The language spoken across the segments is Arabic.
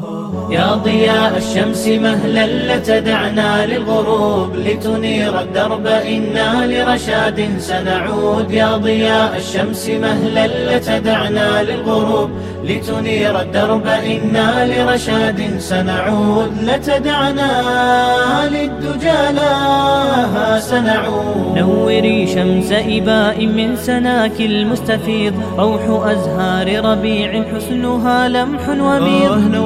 Oh. يا ضياء الشمس مهلا لتدعنا للغروب لتنير الدرب إنا لرشاد سنعود. يا ضياء الشمس مهلا لتدعنا للغروب لتنير الدرب إنا لرشاد سنعود. لتدعنا للدجى سنعود. نوري شمس إباء من سناك المستفيض روح أزهار ربيع حسنها لمح وميض آه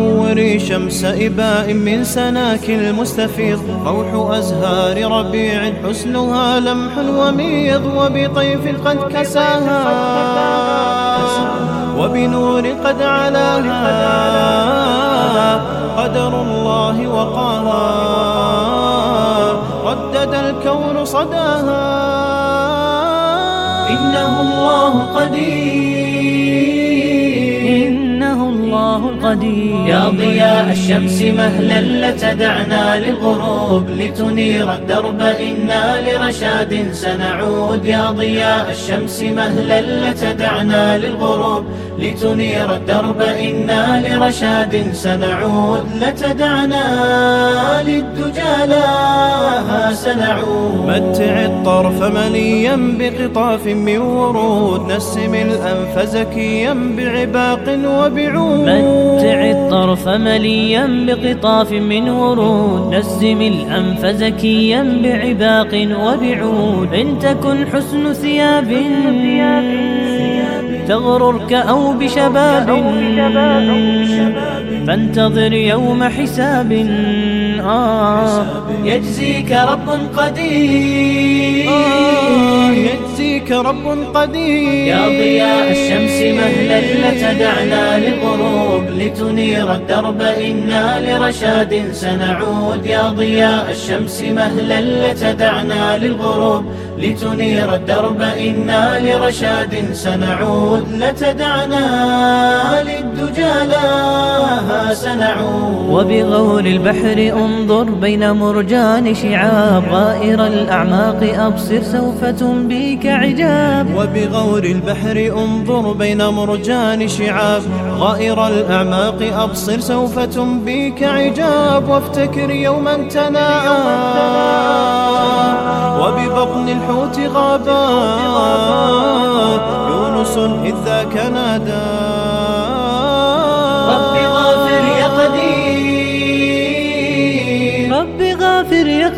شمس إباء من سناك المستفيض روح أزهار ربيع حسنها لمح وميض وبطيف قد كساها وبنور قد علاها قدر الله وقاها ردد الكون صداها. إنه الله قدير. القدير يا ضياء الشمس مهلا لتدعنا للغروب لتنير الدرب إنا لرشاد سنعود. يا ضياء الشمس مهلا لتدعنا للغروب لتنير الدرب إنا لرشاد سنعود. لتدعنا للدجى سنعود. متع الطرف مليا بقطاف من ورود نسم الأنف زكيا بعباق وبعود. متع الطرف مليا بقطاف من ورود. نسم الأنف زكيا بعباق وبعود. إن تكن حسن ثياب تغررك أو بشباب فانتظر يوم حساب. آه يجزيك رب قدير. آه يجزيك رب قدير. يا ضياء الشمس مهلا لتدعنا للغروب لتنير الدرب إنا لرشاد سنعود. يا ضياء الشمس مهلا لتدعنا للغروب لتنير الدرب إنا لرشاد سنعود. لتدعنا للدجى لا سنعود وبغور البحر انظر بين مرجان شعاب غائر الأعماق أبصر سوف تنبيك عجاب. وبغور البحر انظر بين مرجان شعاب غائر الأعماق أبصر سوف تنبيك عجاب. وافتكر يوما تناءى وببطن الحوت غابا يونس إذ ذاك نادى.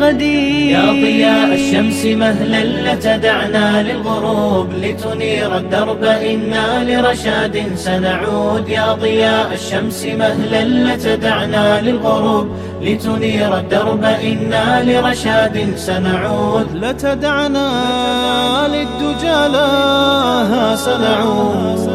قدير يا ضياء الشمس مهلا لتدعنا للغروب لتنير الدرب إنا لرشاد سنعود. يا ضياء الشمس مهلا لتدعنا للغروب لتنير الدرب إنا لرشاد سنعود. لتدعنا للدجى لها سنعود.